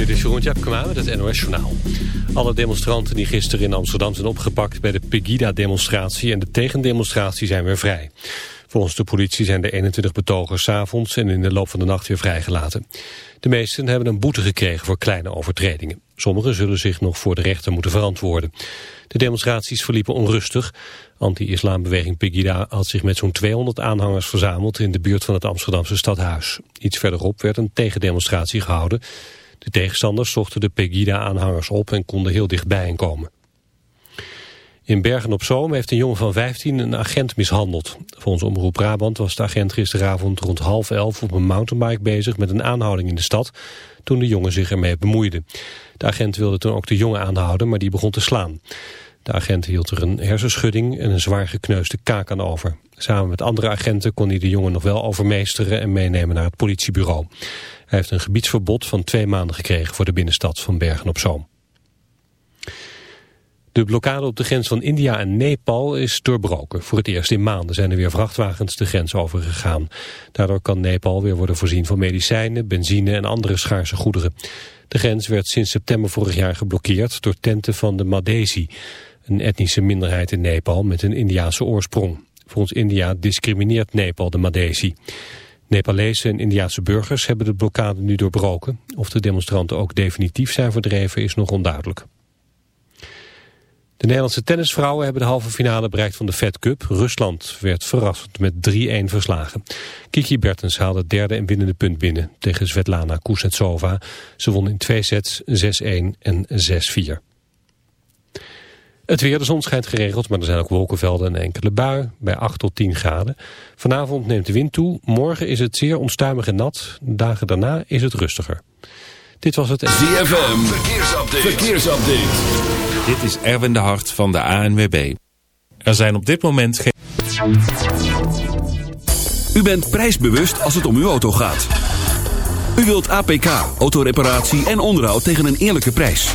Dit is Jeroen Tjepkema met het NOS Journaal. Alle demonstranten die gisteren in Amsterdam zijn opgepakt bij de Pegida-demonstratie en de tegendemonstratie zijn weer vrij. Volgens de politie zijn de 21 betogers avonds en in de loop van de nacht weer vrijgelaten. De meesten hebben een boete gekregen voor kleine overtredingen. Sommigen zullen zich nog voor de rechter moeten verantwoorden. De demonstraties verliepen onrustig. Anti-islambeweging Pegida had zich met zo'n 200 aanhangers verzameld in de buurt van het Amsterdamse stadhuis. Iets verderop werd een tegendemonstratie gehouden. De tegenstanders zochten de Pegida-aanhangers op en konden heel dichtbij komen. In Bergen-op-Zoom heeft een jongen van 15 een agent mishandeld. Volgens Omroep Brabant was de agent gisteravond rond half elf op een mountainbike bezig met een aanhouding in de stad toen de jongen zich ermee bemoeide. De agent wilde toen ook de jongen aanhouden, maar die begon te slaan. De agent hield er een hersenschudding en een zwaar gekneusde kaak aan over. Samen met andere agenten kon hij de jongen nog wel overmeesteren en meenemen naar het politiebureau. Hij heeft een gebiedsverbod van twee maanden gekregen voor de binnenstad van Bergen-op-Zoom. De blokkade op de grens van India en Nepal is doorbroken. Voor het eerst in maanden zijn er weer vrachtwagens de grens overgegaan. Daardoor kan Nepal weer worden voorzien van medicijnen, benzine en andere schaarse goederen. De grens werd sinds september vorig jaar geblokkeerd door tenten van de Madhesi, een etnische minderheid in Nepal met een Indiaanse oorsprong. Volgens India discrimineert Nepal de Madhesi. Nepalese en Indiaanse burgers hebben de blokkade nu doorbroken. Of de demonstranten ook definitief zijn verdreven is nog onduidelijk. De Nederlandse tennisvrouwen hebben de halve finale bereikt van de Fed Cup. Rusland werd verrassend met 3-1 verslagen. Kiki Bertens haalde het derde en winnende punt binnen tegen Svetlana Kuznetsova. Ze won in twee sets 6-1 en 6-4. Het weer, de zon schijnt geregeld, maar er zijn ook wolkenvelden en enkele bui bij 8 tot 10 graden. Vanavond neemt de wind toe, morgen is het zeer onstuimig en nat, dagen daarna is het rustiger. Dit was het... ZFM, verkeersupdate. verkeersupdate. Dit is Erwin de Hart van de ANWB. Er zijn op dit moment geen... U bent prijsbewust als het om uw auto gaat. U wilt APK, autoreparatie en onderhoud tegen een eerlijke prijs.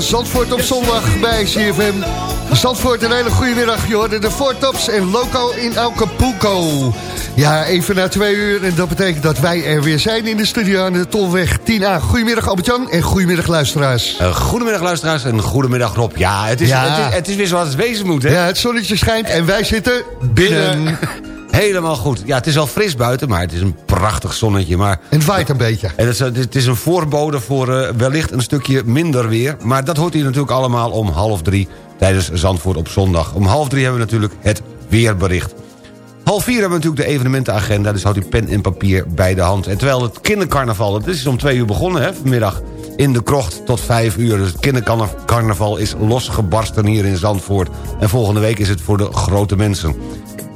Zandvoort op zondag bij CFM. Zandvoort, een hele goede middag. Je hoorde de Tops en Loco in Acapulco. Ja, even na twee uur en dat betekent dat wij er weer zijn in de studio aan de Tolweg 10A. Goedemiddag Albert-Jan en goedemiddag luisteraars. Uh, goedemiddag luisteraars en goedemiddag Rob. Ja, het is, Het, is, het is weer zoals het wezen moet, hè? Ja, het zonnetje schijnt en wij zitten binnen. Helemaal goed. Ja, het is al fris buiten, maar het is een prachtig zonnetje. Maar, en het waait een beetje. En het, is, het is een voorbode voor uh, wellicht een stukje minder weer. Maar dat hoort hier natuurlijk allemaal om half drie tijdens Zandvoort op zondag. Om half drie hebben we natuurlijk het weerbericht. Half vier hebben we natuurlijk de evenementenagenda, dus houdt u pen en papier bij de hand. En terwijl het kindercarnaval, het is om twee uur begonnen hè, vanmiddag in de krocht tot vijf uur. Dus het kindercarnaval is losgebarsten hier in Zandvoort. En volgende week is het voor de grote mensen.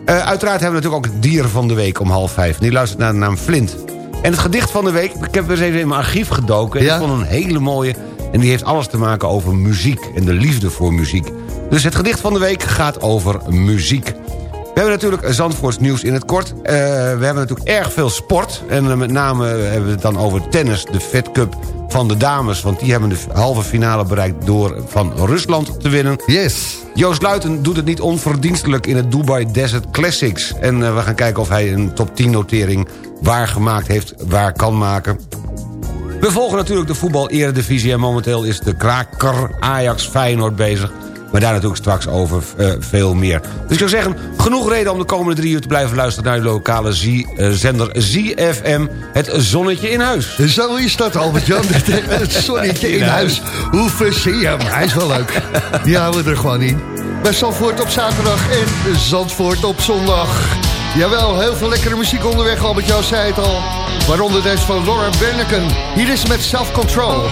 Uh, uiteraard hebben we natuurlijk ook het dier van de week om half vijf. Die luistert naar de naam Flint. En het gedicht van de week, ik heb eens even in mijn archief gedoken. Ja? Ik vond een hele mooie. En die heeft alles te maken over muziek en de liefde voor muziek. Dus het gedicht van de week gaat over muziek. We hebben natuurlijk Zandvoorts nieuws in het kort. Uh, we hebben natuurlijk erg veel sport. En uh, met name hebben we het dan over tennis, de Fed Cup van de dames. Want die hebben de halve finale bereikt door van Rusland te winnen. Yes. Joost Luiten doet het niet onverdienstelijk in het Dubai Desert Classics. En uh, we gaan kijken of hij een top 10 notering waargemaakt heeft, waar kan maken. We volgen natuurlijk de voetbal-eredivisie en momenteel is de kraker Ajax Feyenoord bezig. Maar daar natuurlijk straks over uh, veel meer. Dus ik zou zeggen, genoeg reden om de komende drie uur te blijven luisteren... naar de lokale zender ZFM, het zonnetje in huis. Zo is dat, Albert-Jan, het zonnetje in huis. Hoe je hem? Hij is wel leuk. Die houden we er gewoon in. Bij Zandvoort op zaterdag en Zandvoort op zondag. Jawel, heel veel lekkere muziek onderweg, Albert-Jan zei het al. Waaronder deze van Laura Berneken. Hier is met Self Control.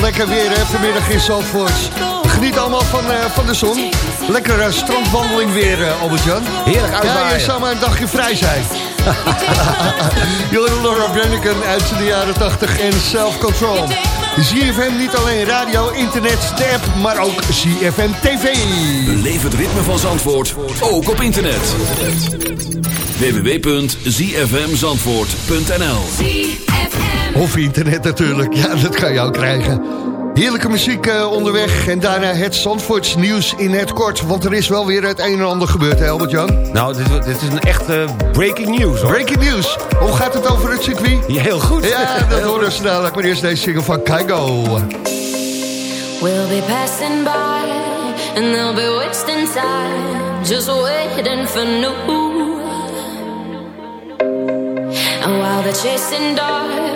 Lekker weer hè, vanmiddag in Zandvoort. Geniet allemaal van, uh, van de zon. Lekkere strandwandeling weer, uh, Albert-Jan. Heerlijk uitwaaien. Ja, je zou maar een dagje vrij zijn. Jullie Laura Brenneken uit de jaren 80 en Self Control. ZFM niet alleen radio, internet, de app, maar ook ZFM TV. Beleef het ritme van Zandvoort, ook op internet. www.zfmzandvoort.nl Of internet natuurlijk, ja, dat kan je ook krijgen. Heerlijke muziek uh, onderweg en daarna het Zandvoorts nieuws in het kort. Want er is wel weer het een en ander gebeurd, hè Albert-Jan? Nou, dit, dit, is een echte breaking news, hoor. Breaking news. Hoe gaat het over het circuit? Ja, heel goed. Ja, dat horen we dadelijk. Maar eerst deze single van Kaigo. We'll be passing by and they'll be wasting time Just waiting for new And while they're chasing dogs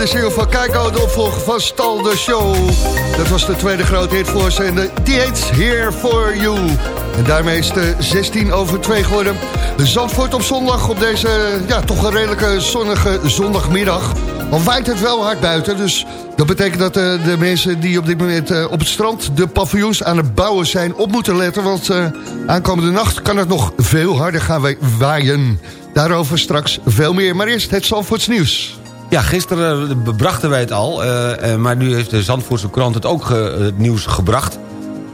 de single van Keiko, de opvolger van Stal de Show. Dat was de tweede grote hit voor ze en de Hates Here For You. En daarmee is de 16 over 2 geworden. Zandvoort op zondag op deze ja, toch een redelijke zonnige zondagmiddag. Al waait het wel hard buiten, dus dat betekent dat uh, de mensen die op dit moment uh, op het strand de paviljoens aan het bouwen zijn op moeten letten. Want uh, aankomende nacht kan het nog veel harder gaan waaien. Daarover straks veel meer. Maar eerst het Zandvoorts nieuws. Ja, gisteren brachten wij het al, uh, maar nu heeft de Zandvoortse krant het ook het nieuws gebracht.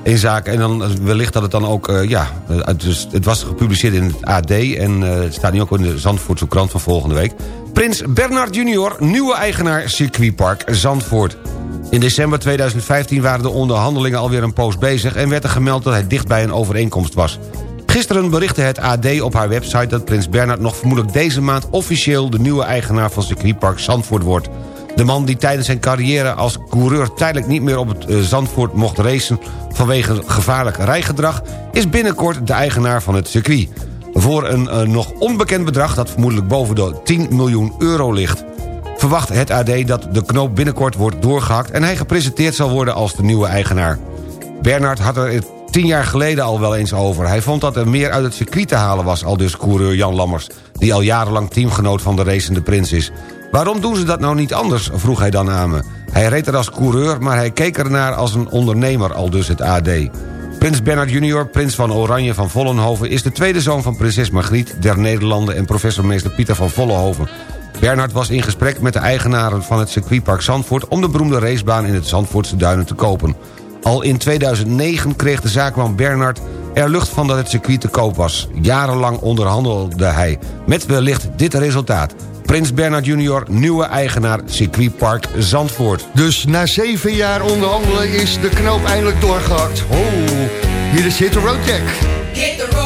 In zaken, en dan wellicht dat het dan ook, ja, dus het was gepubliceerd in het AD... en het staat nu ook in de Zandvoortse krant van volgende week. Prins Bernard junior, nieuwe eigenaar circuitpark Zandvoort. In december 2015 waren de onderhandelingen alweer een poos bezig... en werd er gemeld dat hij dicht bij een overeenkomst was. Gisteren berichtte het AD op haar website dat prins Bernhard nog vermoedelijk deze maand officieel de nieuwe eigenaar van circuitpark Zandvoort wordt. De man die tijdens zijn carrière als coureur tijdelijk niet meer op het eh, Zandvoort mocht racen... vanwege gevaarlijk rijgedrag, is binnenkort de eigenaar van het circuit. Voor een uh, nog onbekend bedrag dat vermoedelijk boven de 10 miljoen euro ligt. Verwacht het AD dat de knoop binnenkort wordt doorgehakt... en hij gepresenteerd zal worden als de nieuwe eigenaar. Bernard had er tien jaar geleden al wel eens over. Hij vond dat er meer uit het circuit te halen was, al dus coureur Jan Lammers... die al jarenlang teamgenoot van de racende prins is. Waarom doen ze dat nou niet anders, vroeg hij dan aan me. Hij reed er als coureur, maar hij keek ernaar als een ondernemer, al dus het AD. Prins Bernard junior, prins van Oranje van Vollenhoven... is de tweede zoon van prinses Margriet der Nederlanden... en professormeester Pieter van Vollenhoven. Bernard was in gesprek met de eigenaren van het circuitpark Zandvoort... om de beroemde racebaan in het Zandvoortse Duinen te kopen. Al in 2009 kreeg de zaakman Bernard er lucht van dat het circuit te koop was. Jarenlang onderhandelde hij, met wellicht dit resultaat. Prins Bernard Junior, nieuwe eigenaar circuitpark Zandvoort. Dus na zeven jaar onderhandelen is de knoop eindelijk doorgehakt. Oh, hier is Hit the Road Jack. Hit the road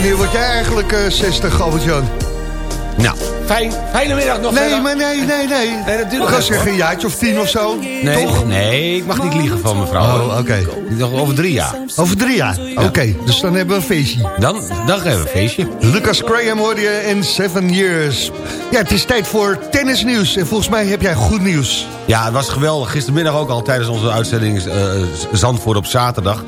Wanneer word jij eigenlijk eh, 60, Albert-Jan? Nou, fijn, fijne middag nog Nee, verder. maar nee, nee, nee. Nee, dat duurt nog zeggen een jaartje of tien of zo. Nee, nee, ik mag niet liegen van mevrouw. Oh, oké. Over drie jaar. Over drie jaar. Oké, dus dan hebben we een feestje. Dan, dan geven we een feestje. Lucas Graham hoorde je in Seven Years. Ja, het is tijd voor tennisnieuws. En volgens mij heb jij goed nieuws. Ja, het was geweldig. Gistermiddag ook al tijdens onze uitzending eh, Zandvoort op zaterdag...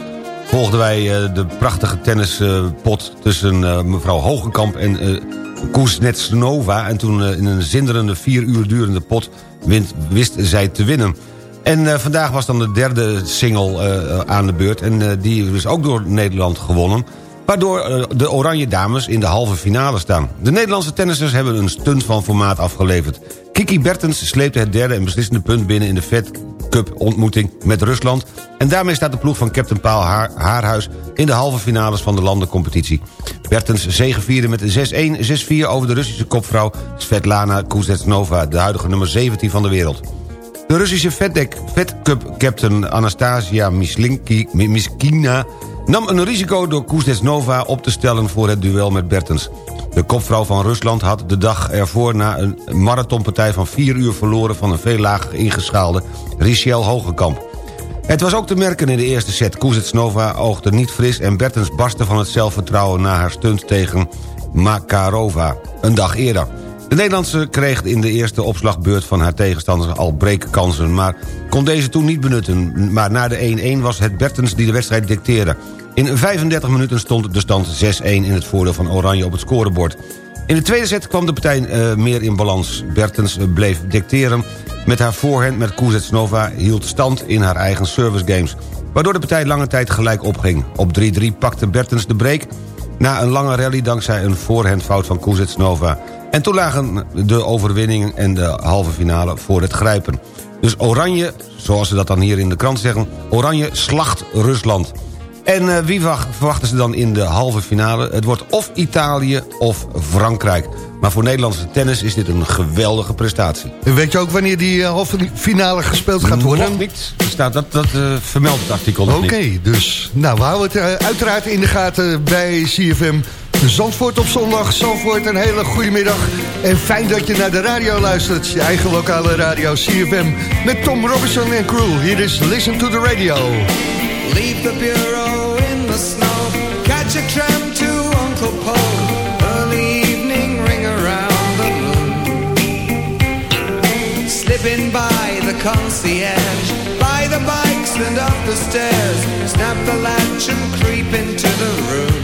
volgden wij eh, de prachtige tennispot tussen eh, mevrouw Hogenkamp en uh, Kuznetsnova. En toen eh, in een zinderende vier uur durende pot wint, wist zij te winnen. En eh, vandaag was dan de derde single eh, aan de beurt. En eh, die is ook door Nederland gewonnen. Waardoor eh, de Oranje Dames in de halve finale staan. De Nederlandse tennissers hebben een stunt van formaat afgeleverd. Kiki Bertens sleepte het derde en beslissende punt binnen... in de Cup ontmoeting met Rusland. En daarmee staat de ploeg van Captain Paul Haar Haarhuis... in de halve finales van de landencompetitie. Bertens zegevierde met 6-1, 6-4 over de Russische kopvrouw... Svetlana Kuznetsnova, de huidige nummer 17 van de wereld. De Russische Fed Fed Cup captain Anastasia Mislinki, Mi- Miskina nam een risico door Kuznetsnova op te stellen voor het duel met Bertens. De kopvrouw van Rusland had de dag ervoor na een marathonpartij van 4 uur verloren van een veel lager ingeschaalde Richel Hogekamp. Het was ook te merken in de eerste set. Kuznetsnova oogde niet fris en Bertens barstte van het zelfvertrouwen na haar stunt tegen Makarova, een dag eerder. De Nederlandse kreeg in de eerste opslagbeurt van haar tegenstanders al breekkansen... maar kon deze toen niet benutten. Maar na de 1-1 was het Bertens die de wedstrijd dicteerde. In 35 minuten stond de stand 6-1 in het voordeel van Oranje op het scorebord. In de tweede set kwam de partij eh, meer in balans. Bertens eh, bleef dicteren met haar voorhand met Kuznetsnova... hield stand in haar eigen service games. Waardoor de partij lange tijd gelijk opging. Op 3-3 pakte Bertens de break... na een lange rally dankzij een voorhandfout van Kuznetsnova. En toen lagen de overwinning en de halve finale voor het grijpen. Dus Oranje, zoals ze dat dan hier in de krant zeggen... Oranje slacht Rusland. En eh, wie wacht- verwachten ze dan in de halve finale? Het wordt of Italië of Frankrijk. Maar voor Nederlandse tennis is dit een geweldige prestatie. En weet je ook wanneer die eh, halve finale gespeeld gaat worden? Nog niet. Staat, dat dat eh, vermeldt het artikel nog Oké, dus nou, we houden het uiteraard in de gaten bij CFM. Zandvoort op zondag. Zandvoort, een hele goede middag. En fijn dat je naar de radio luistert. Je eigen lokale radio CFM. Met Tom Robinson en crew. Hier is Listen to the Radio. Leave the bureau in the snow. Catch a tram to Uncle Paul. Early evening ring around the moon. Slipping by the concierge. By the bikes and up the stairs. Snap the latch and creep into the room.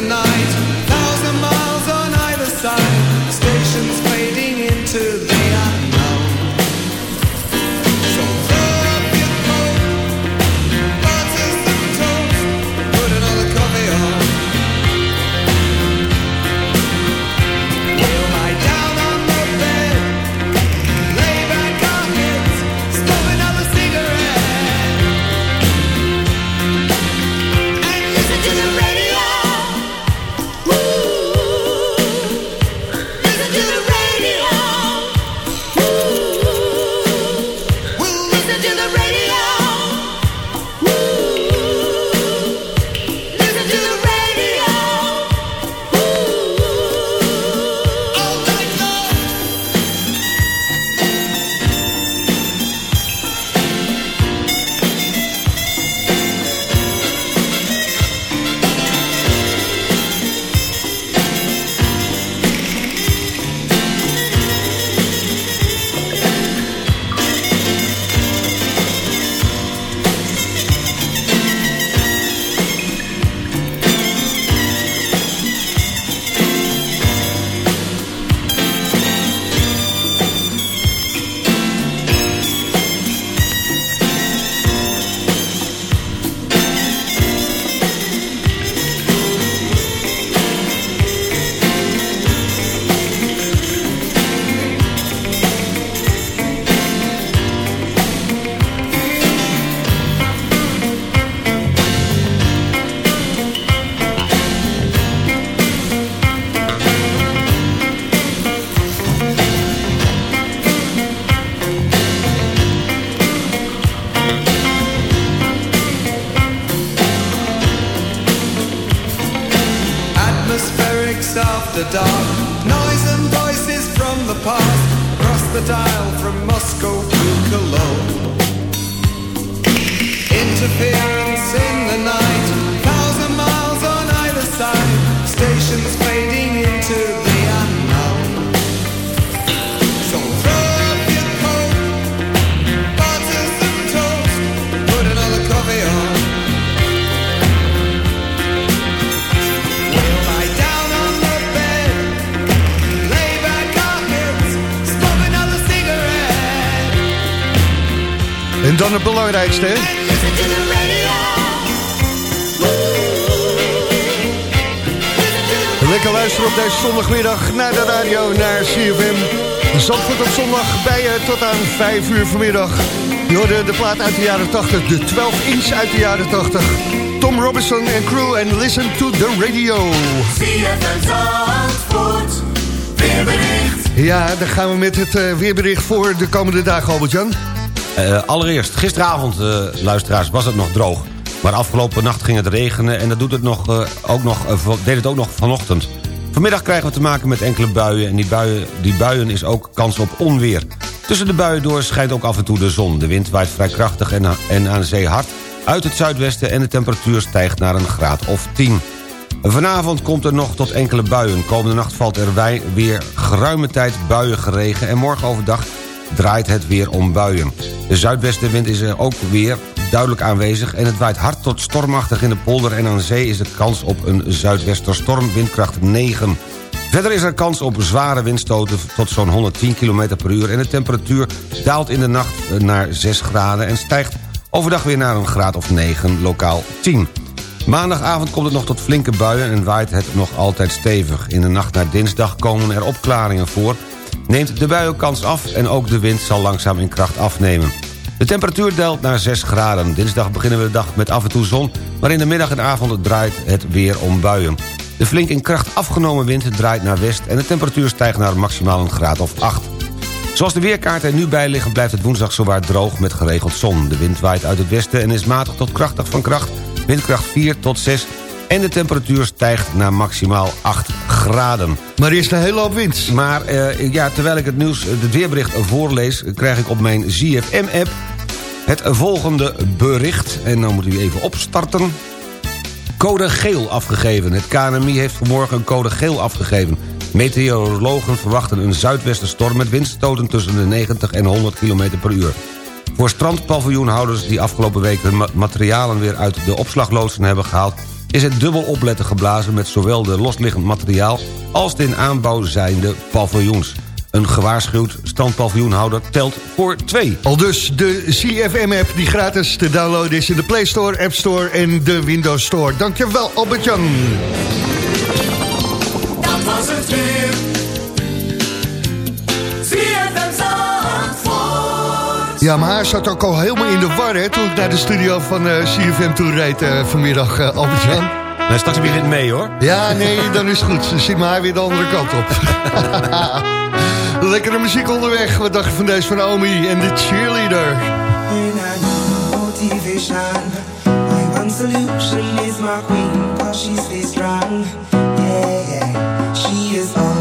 The night. Belangrijkste, hè? listen to the radio. Lekker luisteren op deze zondagmiddag naar de radio, naar CFM. Zandvoort op zondag bij je tot aan 5 uur vanmiddag. Je hoorde de plaat uit de jaren 80, de 12 inch uit de jaren 80. Tom Robinson en crew en listen to the radio. Ja, dan gaan we met het eh, weerbericht voor de komende dagen, Albert-Jan. Eh, allereerst, gisteravond, eh, luisteraars, was het nog droog. Maar afgelopen nacht ging het regenen en dat doet het nog, eh, ook nog, deed het ook nog vanochtend. Vanmiddag krijgen we te maken met enkele buien... en die buien, die buien is ook kans op onweer. Tussen de buien door schijnt ook af en toe de zon. De wind waait vrij krachtig en, en aan de zee hard uit het zuidwesten... en de temperatuur stijgt naar een graad of 10. Vanavond komt er nog tot enkele buien. Komende nacht valt er weer geruime tijd buien geregen... en morgen overdag draait het weer om buien. De zuidwestenwind is er ook weer duidelijk aanwezig... en het waait hard tot stormachtig in de polder... en aan zee is de kans op een zuidwesterstorm windkracht 9. Verder is er kans op zware windstoten tot zo'n 110 km per uur... en de temperatuur daalt in de nacht naar 6 graden... en stijgt overdag weer naar een graad of 9, lokaal 10. Maandagavond komt het nog tot flinke buien en waait het nog altijd stevig. In de nacht naar dinsdag komen er opklaringen voor... neemt de buienkans af en ook de wind zal langzaam in kracht afnemen. De temperatuur daalt naar 6 graden. Dinsdag beginnen we de dag met af en toe zon... maar in de middag en avond draait het weer om buien. De flink in kracht afgenomen wind draait naar west... en de temperatuur stijgt naar maximaal een graad of 8. Zoals de weerkaarten er nu bij liggen blijft het woensdag zowaar droog met geregeld zon. De wind waait uit het westen en is matig tot krachtig van kracht, windkracht 4 tot 6 en de temperatuur stijgt naar maximaal 8 graden. Maar eerst een hele hoop wind. Maar eh, ja, terwijl ik het nieuws, eh, het weerbericht voorlees... krijg ik op mijn ZFM-app het volgende bericht. En nou dan moet u even opstarten. Code geel afgegeven. Het KNMI heeft vanmorgen een code geel afgegeven. Meteorologen verwachten een zuidwestenstorm... met windstoten tussen de 90 en 100 km per uur. Voor strandpaviljoenhouders die afgelopen week hun materialen weer uit de opslagloodsen hebben gehaald is het dubbel opletten geblazen met zowel de losliggend materiaal... als de in aanbouw zijnde paviljoens. Een gewaarschuwd standpaviljoenhouder telt voor twee. Al dus de CFM-app die gratis te downloaden is in de Play Store, App Store en de Windows Store. Dankjewel Albert-Jan. Dat was het weer. Ja, maar hij zat ook al helemaal in de war hè, toen ik naar de studio van eh, CFM toe reed eh, vanmiddag, eh, Albert-Jan. Nou, straks met mee hoor. Ja, nee, dan is het goed. Dan zit maar weer de andere kant op. Lekkere muziek onderweg. Wat dacht je van deze van Omi en de cheerleader? motivation. My solution is my queen, cause she's stays strong. Yeah, yeah, she is all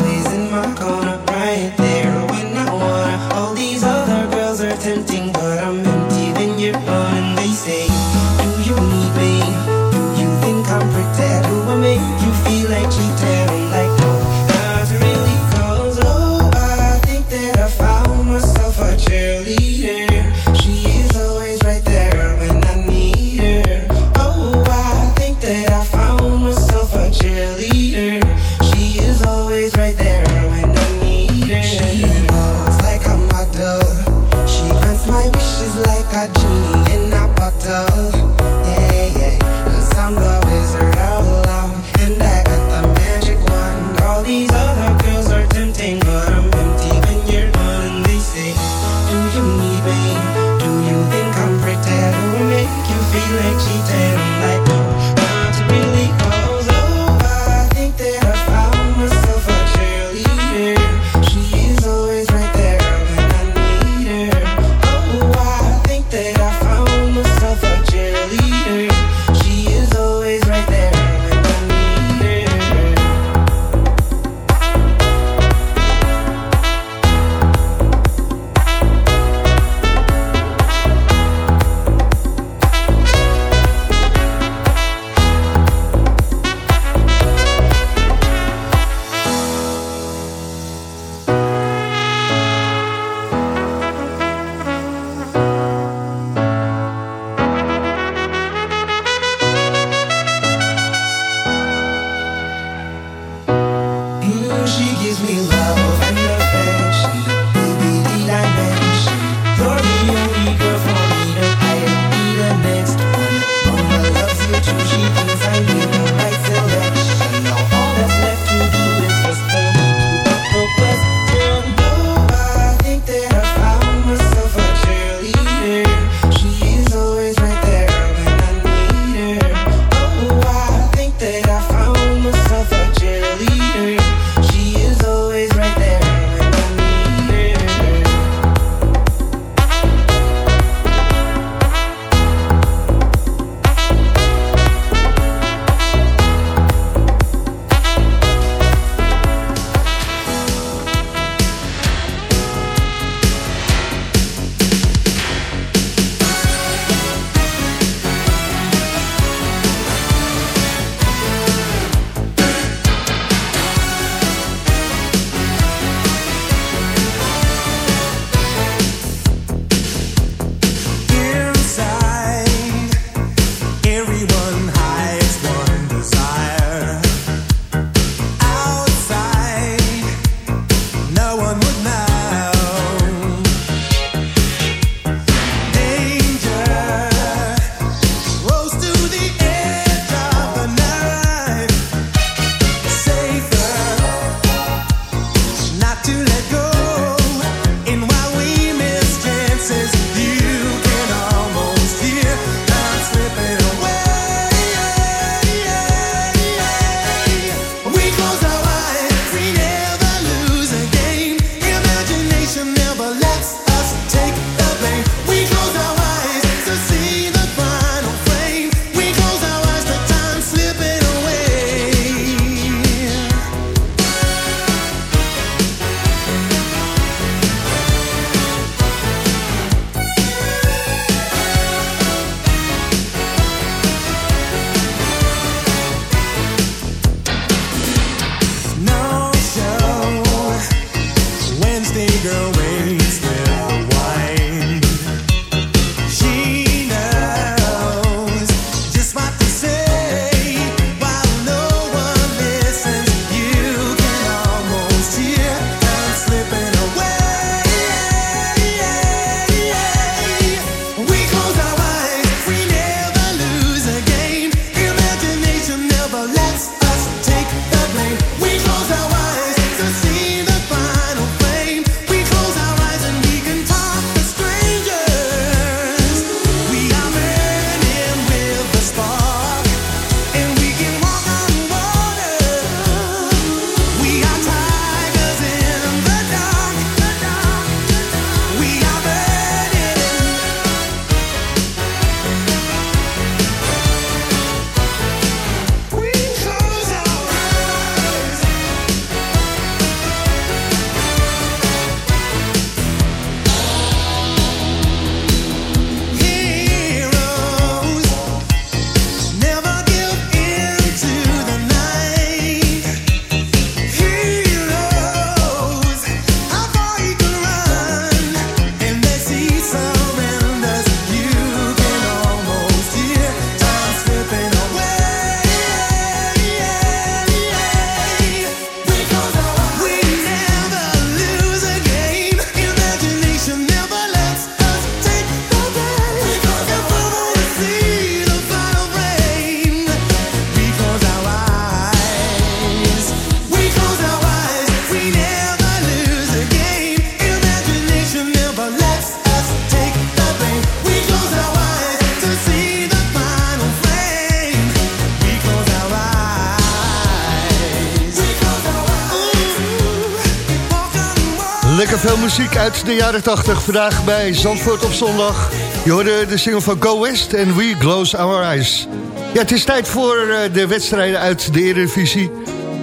muziek uit de jaren 80 vandaag bij Zandvoort op zondag. Je hoorde de single van Go West en We Close Our Eyes. Ja, het is tijd voor eh, de wedstrijden uit de Eredivisie.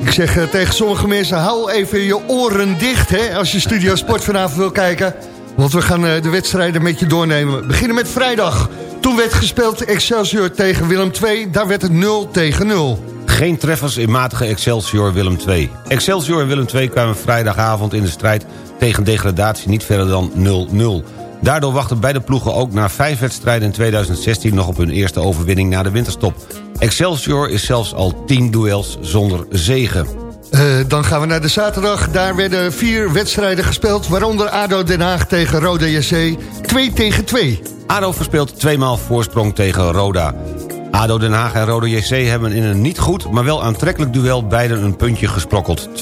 Ik zeg eh, tegen sommige mensen, hou even je oren dicht hè, als je Studio Sport vanavond wil kijken. Want we gaan eh, de wedstrijden met je doornemen. We beginnen met vrijdag. Toen werd gespeeld Excelsior tegen Willem II. Daar werd het 0 tegen 0. Geen treffers in matige Excelsior Willem II. Excelsior en Willem II kwamen vrijdagavond in de strijd tegen degradatie niet verder dan 0-0. Daardoor wachten beide ploegen ook na vijf wedstrijden in 2016 nog op hun eerste overwinning na de winterstop. Excelsior is zelfs al tien duels zonder zegen. Eh, dan gaan we naar de zaterdag. Daar werden vier wedstrijden gespeeld. Waaronder ADO Den Haag tegen Roda JC. 2 tegen 2. ADO verspeelt tweemaal voorsprong tegen Roda. ADO Den Haag en Roda JC hebben in een niet goed, maar wel aantrekkelijk duel beiden een puntje gesprokkeld, 2-2.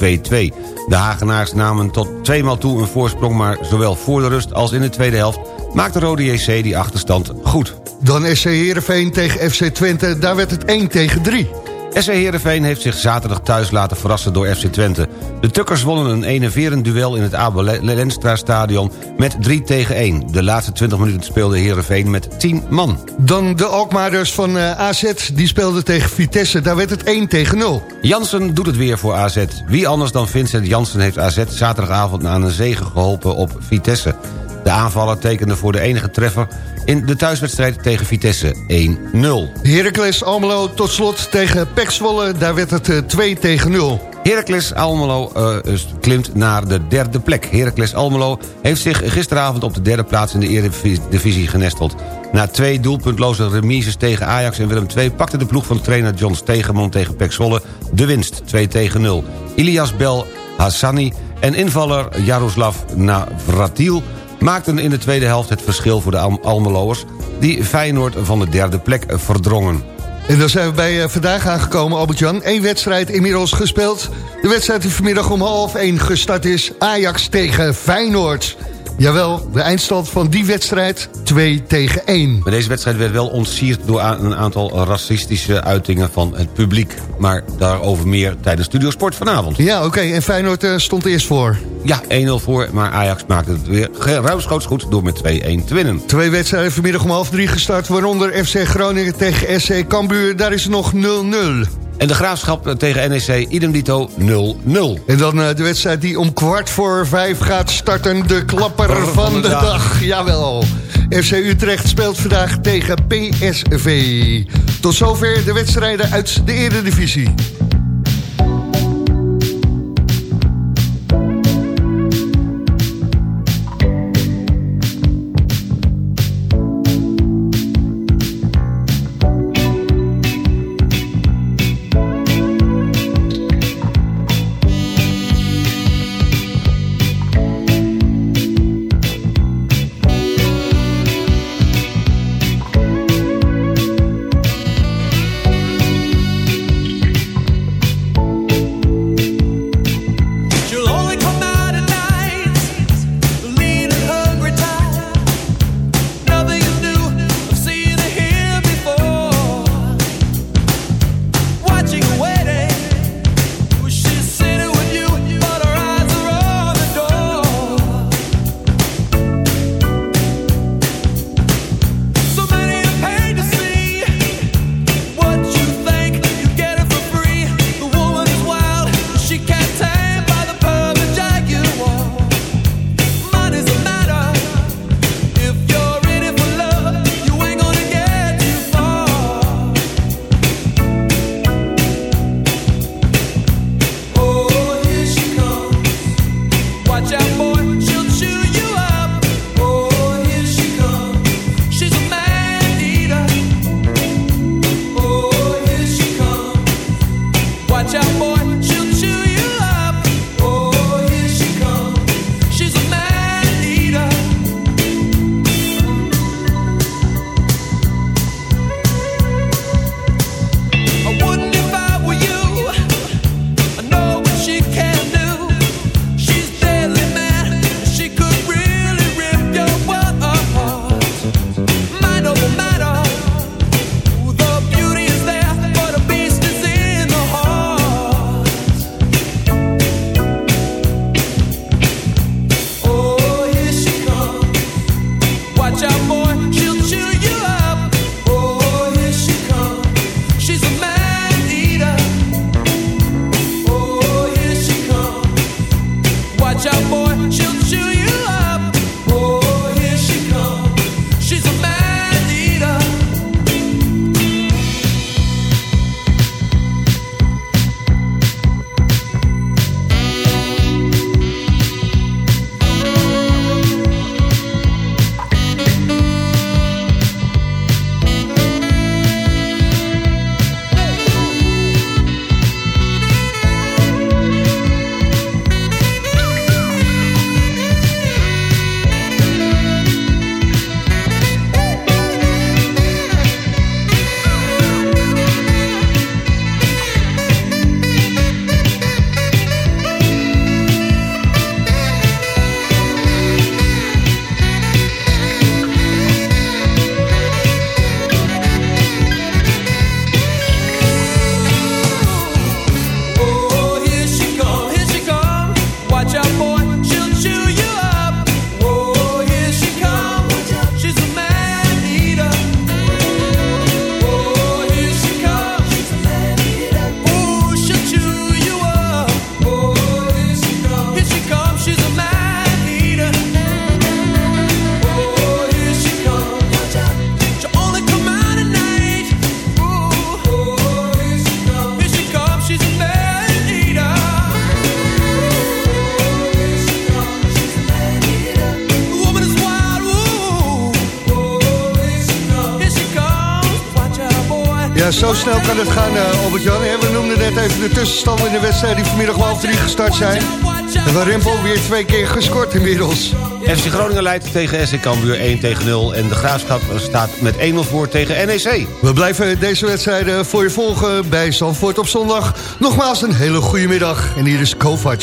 De Hagenaars namen tot tweemaal toe een voorsprong, maar zowel voor de rust als in de tweede helft maakte Roda JC die achterstand goed. Dan SC Heerenveen tegen FC Twente. Daar werd het 1 tegen 3. SC Heerenveen heeft zich zaterdag thuis laten verrassen door FC Twente. De Tukkers wonnen een enerverend duel in het Abel Lenstra stadion met 3 tegen 1. De laatste 20 minuten speelde Heerenveen met 10 man. Dan de Alkmaarders van eh, AZ. Die speelden tegen Vitesse. Daar werd het 1 tegen 0. Jansen doet het weer voor AZ. Wie anders dan Vincent Jansen heeft AZ zaterdagavond aan een zege geholpen op Vitesse. De aanvaller tekende voor de enige treffer in de thuiswedstrijd tegen Vitesse 1-0. Heracles Almelo tot slot tegen Pek Zwolle. Daar werd het eh, 2 tegen 0. Heracles Almelo eh, klimt naar de derde plek. Heracles Almelo heeft zich gisteravond op de derde plaats in de Eredivisie genesteld. Na twee doelpuntloze remises tegen Ajax en Willem II... pakte de ploeg van trainer John Stegenmond tegen Pek Zwolle de winst 2 tegen 0. Ilias Bel Hassani en invaller Jaroslav Navratil maakten in de tweede helft het verschil voor de Al Almeloers... die Feyenoord van de derde plek verdrongen. En dan zijn we bij uh, vandaag aangekomen, Albert-Jan. Eén wedstrijd inmiddels gespeeld. De wedstrijd die vanmiddag om half één gestart is. Ajax tegen Feyenoord. Jawel, de eindstand van die wedstrijd 2 tegen 1. Maar deze wedstrijd werd wel ontsierd door een aantal racistische uitingen van het publiek. Maar daarover meer tijdens Studio Sport vanavond. Ja, oké. En Feyenoord uh, stond eerst voor. Ja, 1-0 voor, maar Ajax maakte het weer ruimschoots goed door met 2-1 te winnen. Twee wedstrijden vanmiddag om half drie gestart, waaronder FC Groningen tegen SC Cambuur. Daar is het nog 0-0. En de Graafschap tegen NEC, idem dito 0-0. En dan uh, de wedstrijd die om kwart voor vijf gaat starten. De klapper van, van de, de dag. dag. Jawel. FC Utrecht speelt vandaag tegen PSV. Tot zover de wedstrijden uit de Eredivisie. Ja, zo snel kan het gaan, eh, Albert-Jan. We noemden net even de tussenstand in de wedstrijd die vanmiddag om half drie gestart zijn. En waar Rimpel weer twee keer gescoord inmiddels. FC Groningen leidt tegen SC Cambuur 1 tegen 0... en de Graafschap staat met 1-0 voor tegen NEC. We blijven deze wedstrijden voor je volgen bij Zandvoort op zondag. Nogmaals een hele goede middag. En hier is Kovac.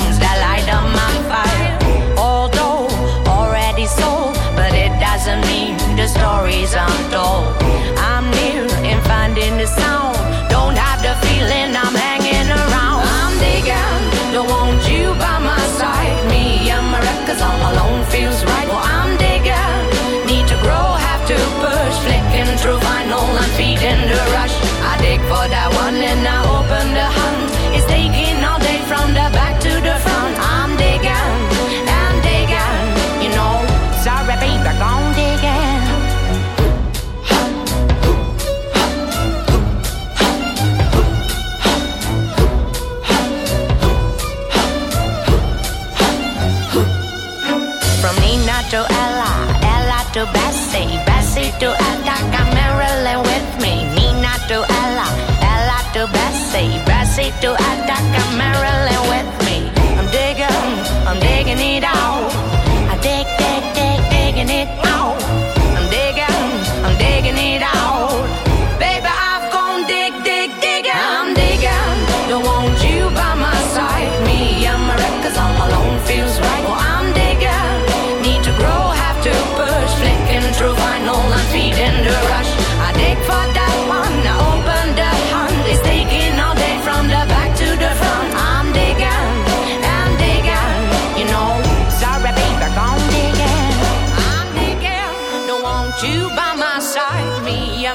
fire. Although already sold, but it doesn't mean the stories I'm told. I'm near in finding the sound. Don't have the feeling I'm. To Bessie, Bessie to Attica, Marilyn with me. Nina to Ella, Ella to Bessie, Bessie to Attica, Marilyn with me. I'm digging, I'm digging it out. I dig, dig, dig, digging it out.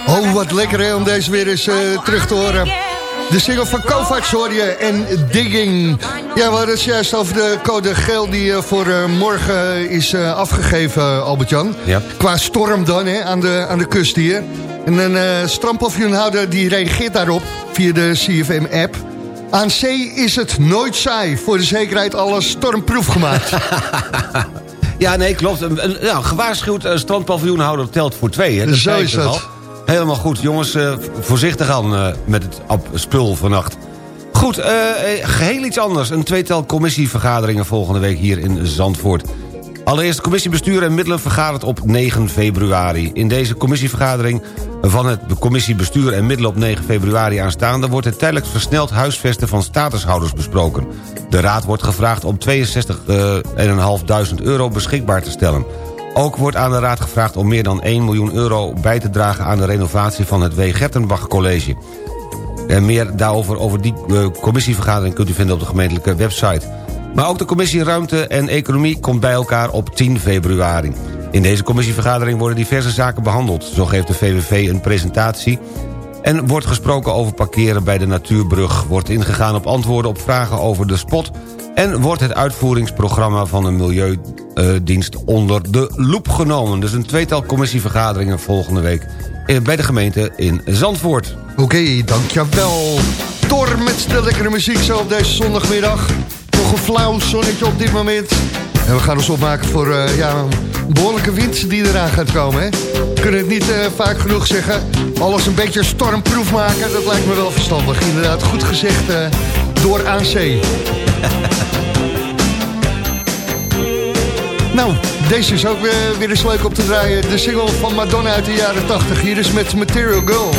Oh, wat lekker hè, om deze weer eens eh, terug te horen. De single van Kovacs hoor je en Digging. Ja, we hadden het juist over de code geel die eh, voor eh, morgen is afgegeven, Albert-Jan. Ja. Qua storm dan, hè, aan de, aan de kust hier. En een uh, strandpaviljoenhouder die reageert daarop via de CFM-app. Aan zee is het nooit saai. Voor de zekerheid alles stormproef gemaakt. Ja, nee, klopt. Een, gewaarschuwd strandpaviljoenhouder telt voor twee. Hè? Dat Zo is dat. al. Helemaal goed. Jongens, eh, voorzichtig aan eh, met het spul vannacht. Goed, eh, eh, geheel iets anders. Een tweetal commissievergaderingen volgende week hier in Zandvoort. Allereerst commissie Bestuur en Middelen vergadert op 9 februari. In deze commissievergadering van het commissie Bestuur en Middelen op 9 februari aanstaande... wordt het tijdelijk versneld huisvesten van statushouders besproken. De raad wordt gevraagd om 62.500 euro beschikbaar te stellen. Ook wordt aan de raad gevraagd om meer dan 1 miljoen euro bij te dragen... aan de renovatie van het W. Gertenbach College. Meer daarover over die eh, commissievergadering kunt u vinden op de gemeentelijke website. Maar ook de commissie Ruimte en Economie komt bij elkaar op 10 februari. In deze commissievergadering worden diverse zaken behandeld. Zo geeft de VVV een presentatie en wordt gesproken over parkeren bij de Natuurbrug. Wordt ingegaan op antwoorden op vragen over de spot... en wordt het uitvoeringsprogramma van de Milieudienst onder de loep genomen. Dus een tweetal commissievergaderingen volgende week... eh, bij de gemeente in Zandvoort. Oké, dankjewel. Tor met de lekkere muziek zo op deze zondagmiddag. Nog een flauw zonnetje op dit moment. En we gaan ons opmaken voor eh, ja, een behoorlijke wind die eraan gaat komen. Hè? We kunnen het niet eh, vaak genoeg zeggen. Alles een beetje stormproef maken, dat lijkt me wel verstandig. Inderdaad, goed gezegd door aan zee. nou, deze is ook weer, weer eens leuk op te draaien. De single van Madonna uit de jaren 80. Hier is met Material Girl.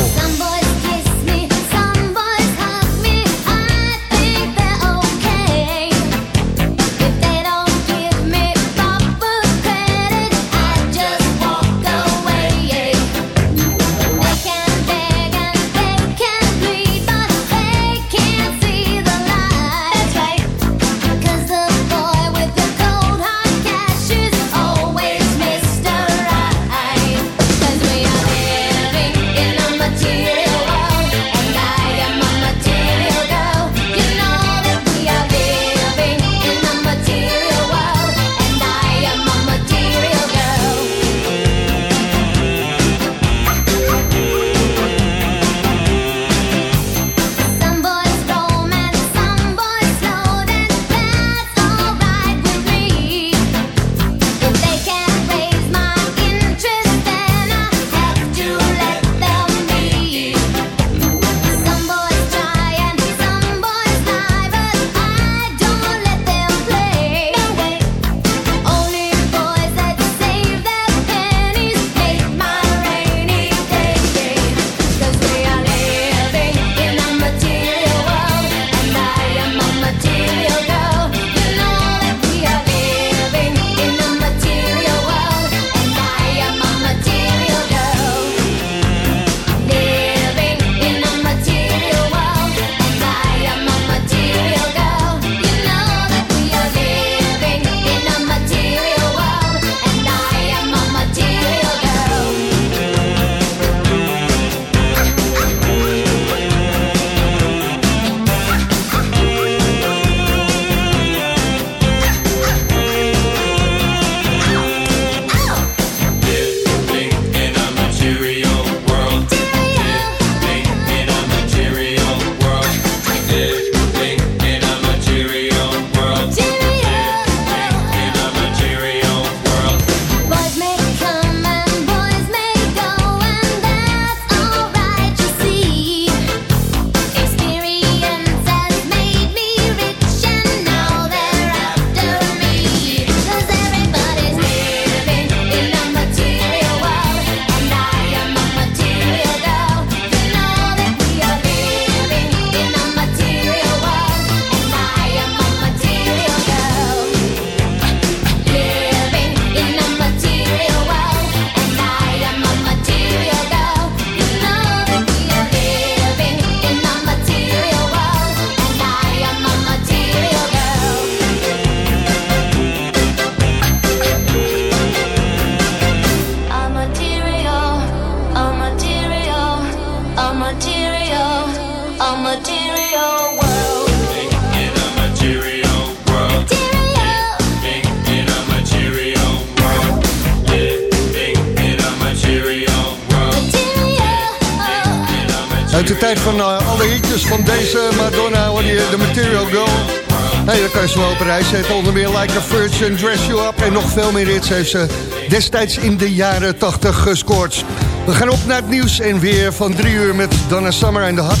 Heeft ze destijds in de jaren 80 gescoord. We gaan op naar het nieuws en weer van drie uur met Donna Summer en de Hot